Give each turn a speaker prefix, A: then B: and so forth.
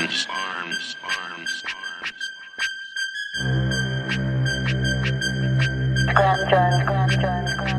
A: arms, arms, arms, arms.
B: Grand John, Grand Grand